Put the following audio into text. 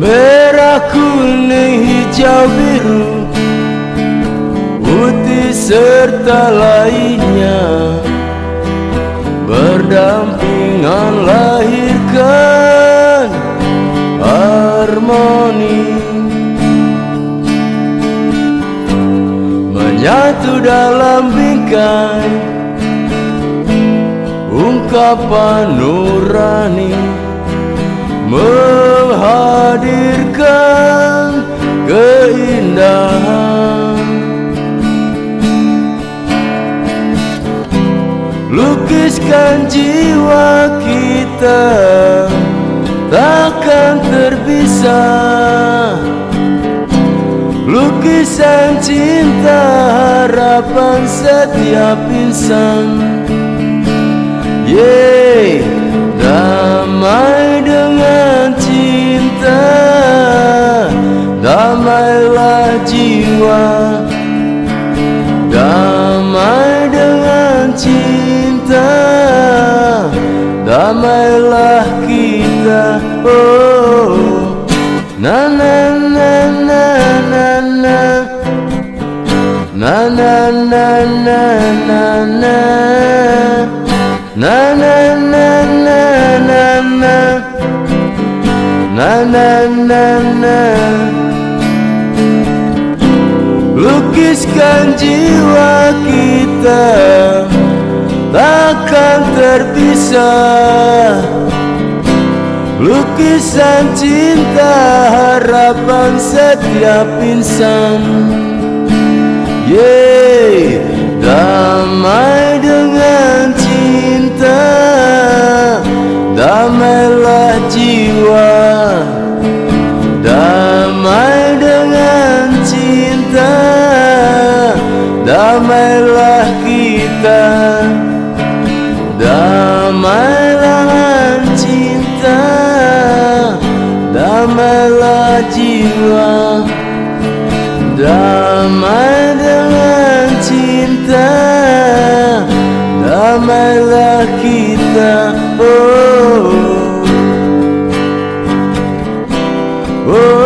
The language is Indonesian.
Merah kuning hijau biru Putih serta lainnya. Berdampingan lahirkan harmoni. Menyatu dalam bingkai Ungkapan nurani Menghadirkan keindahan. Lukiskan jiwa kita Takkan terpisah. Lukisan cinta harapan setiap insan Yeay, damai dengan cinta. Damailah jiwa. Damai dengan cinta. Damailah kita. Oh Na Na na na na na na. Na na na na na na. Na na na na. Lukiskan jiwa kita Takkan terpisah. Lukisan cinta harapan setiap insan Damai dengan cinta. Damailah jiwa. Damai dengan cinta. Damailah kita. Damailah Kasamalah kita Oh, oh.